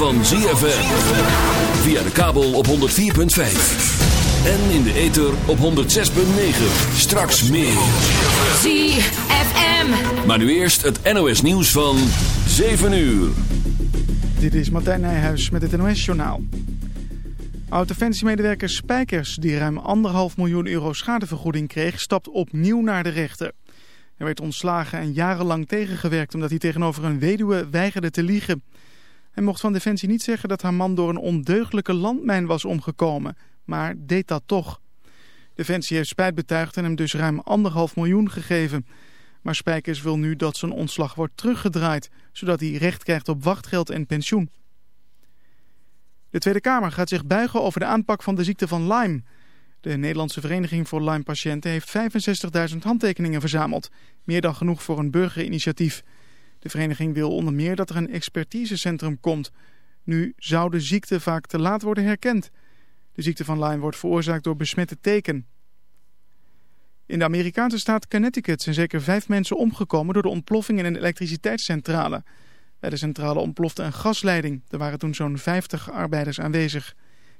van ZFM. Via de kabel op 104.5. En in de ether op 106.9. Straks meer. ZFM. Maar nu eerst het NOS nieuws van 7 uur. Dit is Martijn Nijhuis met het NOS journaal. Oud-defensiemedewerker Spijkers, die ruim anderhalf miljoen euro schadevergoeding kreeg, stapt opnieuw naar de rechter. Hij werd ontslagen en jarenlang tegengewerkt omdat hij tegenover een weduwe weigerde te liegen. Hij mocht van Defensie niet zeggen dat haar man door een ondeugelijke landmijn was omgekomen, maar deed dat toch. Defensie heeft spijt betuigd en hem dus ruim anderhalf miljoen gegeven. Maar Spijkers wil nu dat zijn ontslag wordt teruggedraaid, zodat hij recht krijgt op wachtgeld en pensioen. De Tweede Kamer gaat zich buigen over de aanpak van de ziekte van Lyme. De Nederlandse Vereniging voor Lyme-patiënten heeft 65.000 handtekeningen verzameld. Meer dan genoeg voor een burgerinitiatief. De vereniging wil onder meer dat er een expertisecentrum komt. Nu zou de ziekte vaak te laat worden herkend. De ziekte van Lyme wordt veroorzaakt door besmette teken. In de Amerikaanse staat Connecticut zijn zeker vijf mensen omgekomen door de ontploffing in een elektriciteitscentrale. Bij de centrale ontplofte een gasleiding. Er waren toen zo'n 50 arbeiders aanwezig.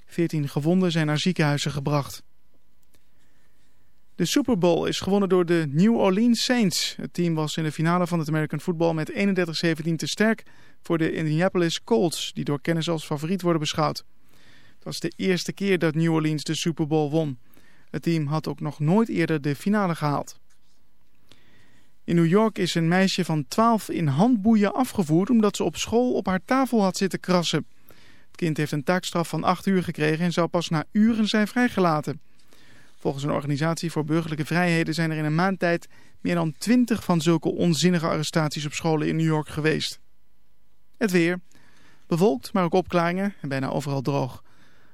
14 gewonden zijn naar ziekenhuizen gebracht. De Super Bowl is gewonnen door de New Orleans Saints. Het team was in de finale van het American Football met 31-17 te sterk voor de Indianapolis Colts, die door kennis als favoriet worden beschouwd. Het was de eerste keer dat New Orleans de Super Bowl won. Het team had ook nog nooit eerder de finale gehaald. In New York is een meisje van 12 in handboeien afgevoerd omdat ze op school op haar tafel had zitten krassen. Het kind heeft een taakstraf van 8 uur gekregen en zou pas na uren zijn vrijgelaten. Volgens een organisatie voor burgerlijke vrijheden zijn er in een maand tijd meer dan twintig van zulke onzinnige arrestaties op scholen in New York geweest. Het weer. Bewolkt, maar ook opklaringen en bijna overal droog.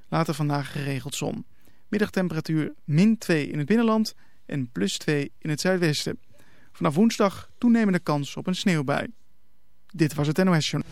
Later vandaag geregeld zon. Middagtemperatuur min 2 in het binnenland en plus 2 in het zuidwesten. Vanaf woensdag toenemende kans op een sneeuwbui. Dit was het NOS Journal.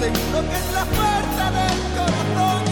seguro que es la fuerza del corazón.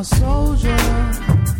I'm a soldier.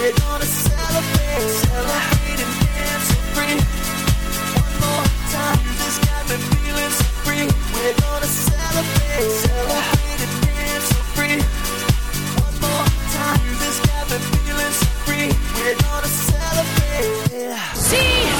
We're gonna celebrate, celebrate and dance so free. One more time. Music's got me feeling so free. We're gonna celebrate, celebrate and dance so free. One more time. Music's got me feeling so free. We're gonna celebrate. ZFM.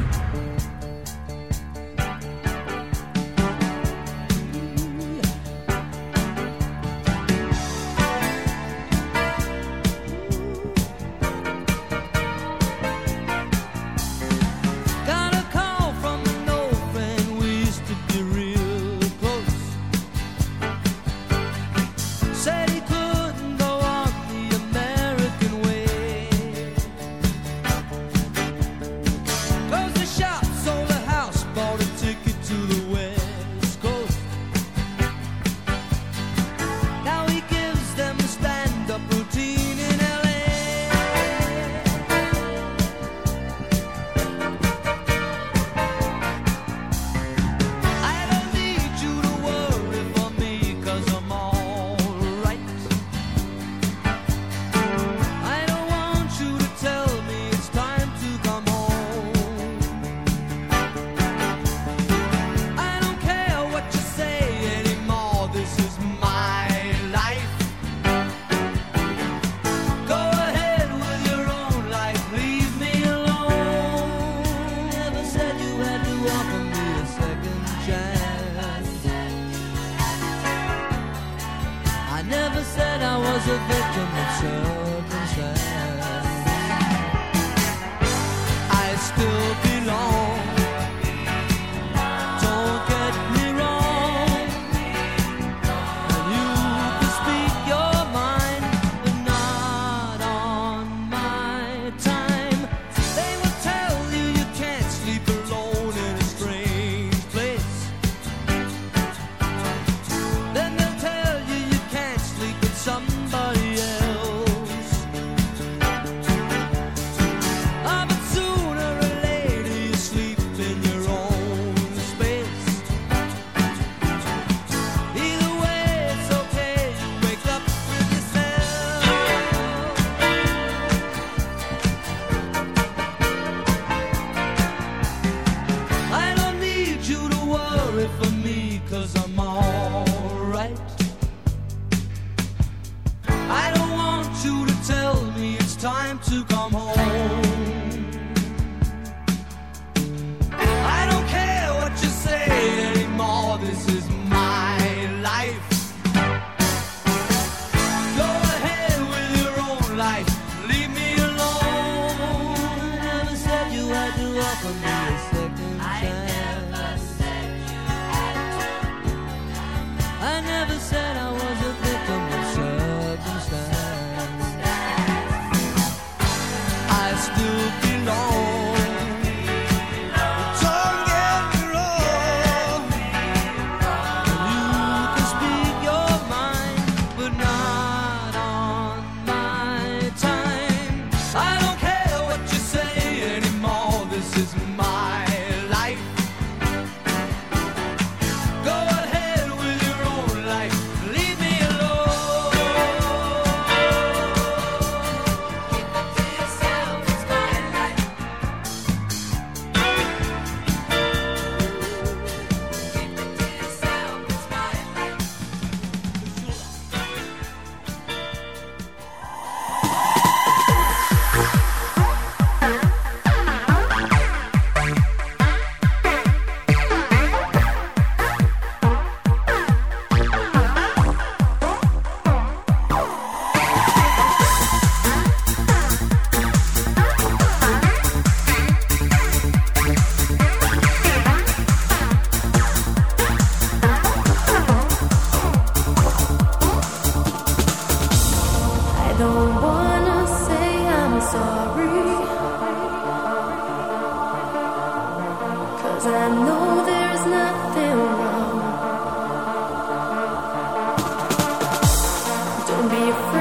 Don't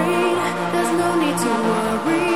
there's no need to worry.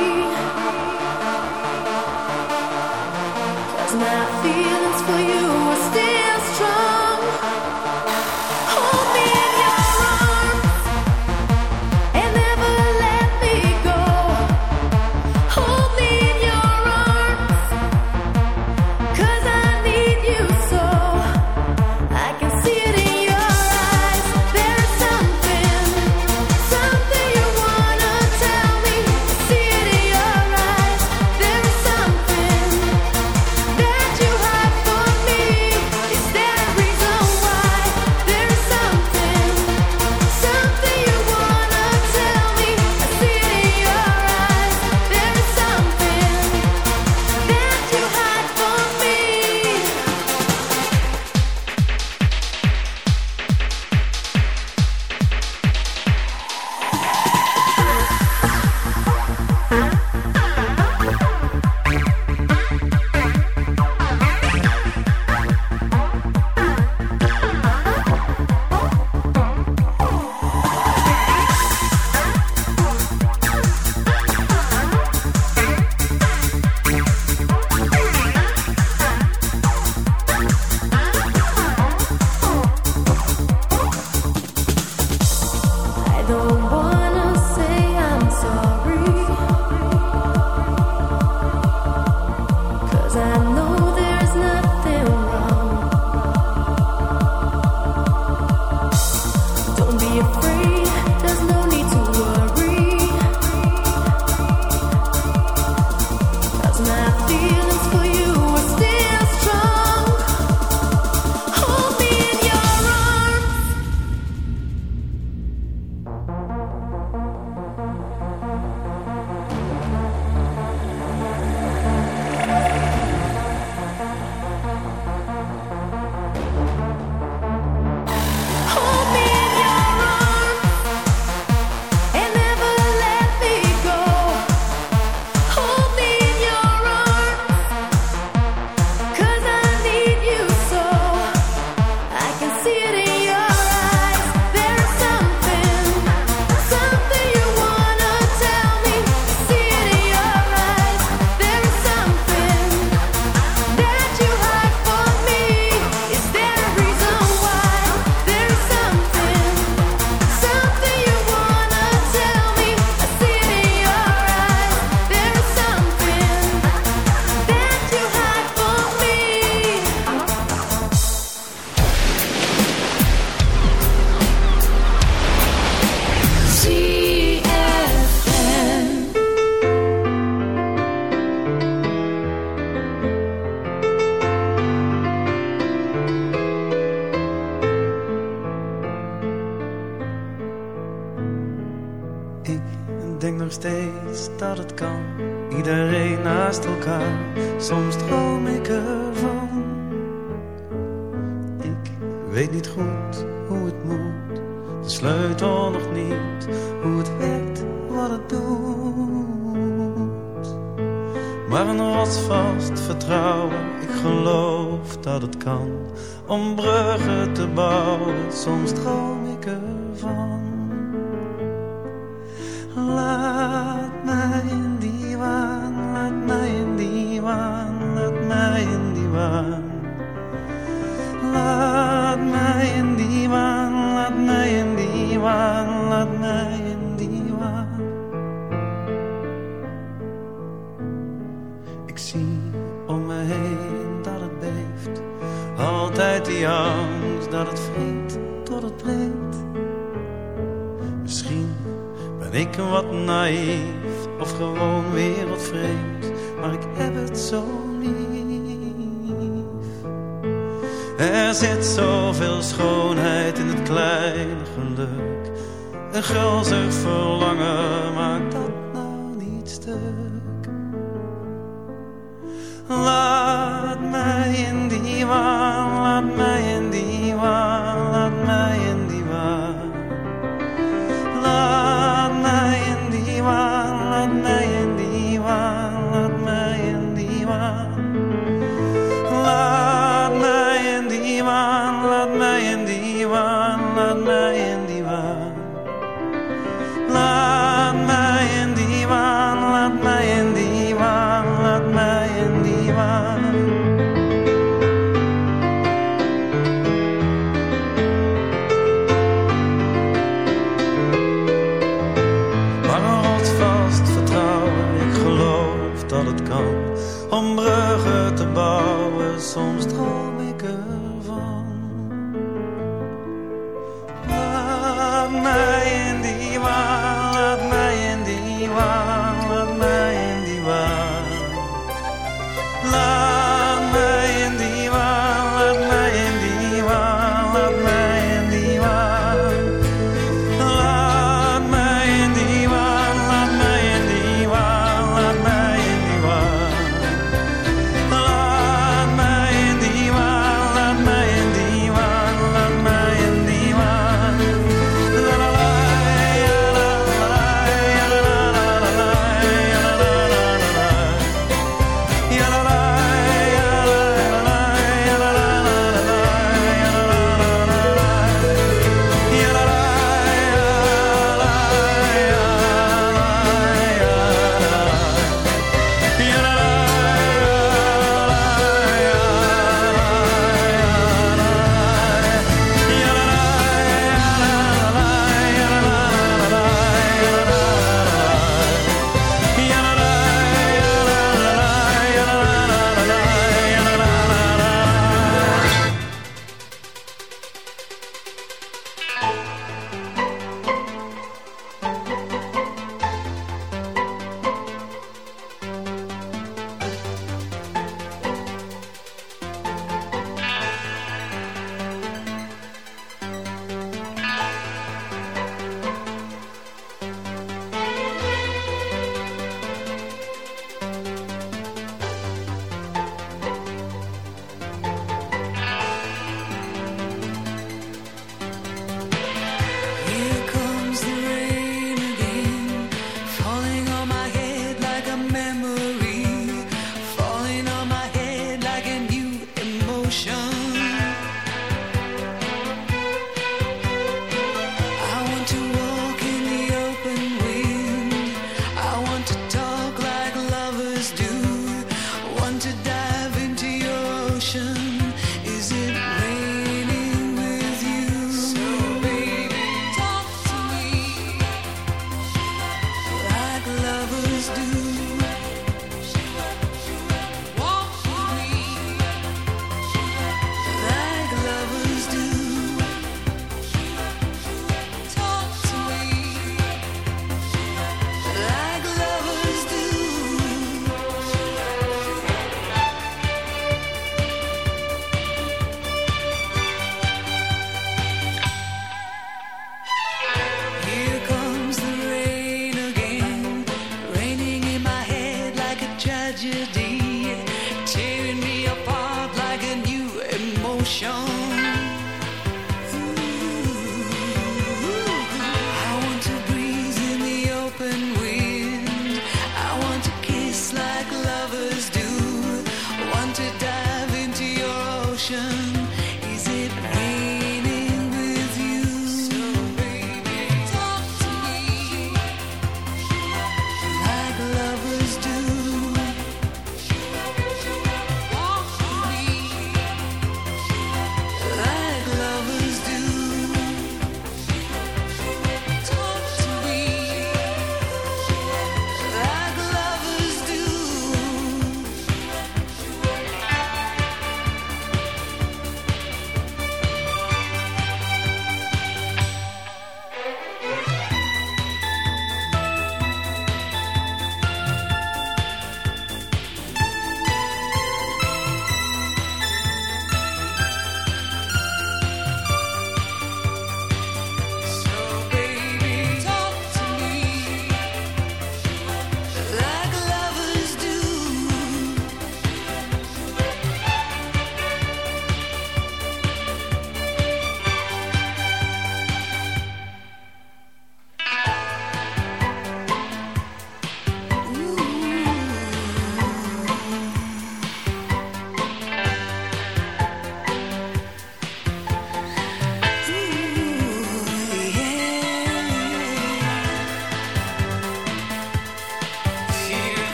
Laat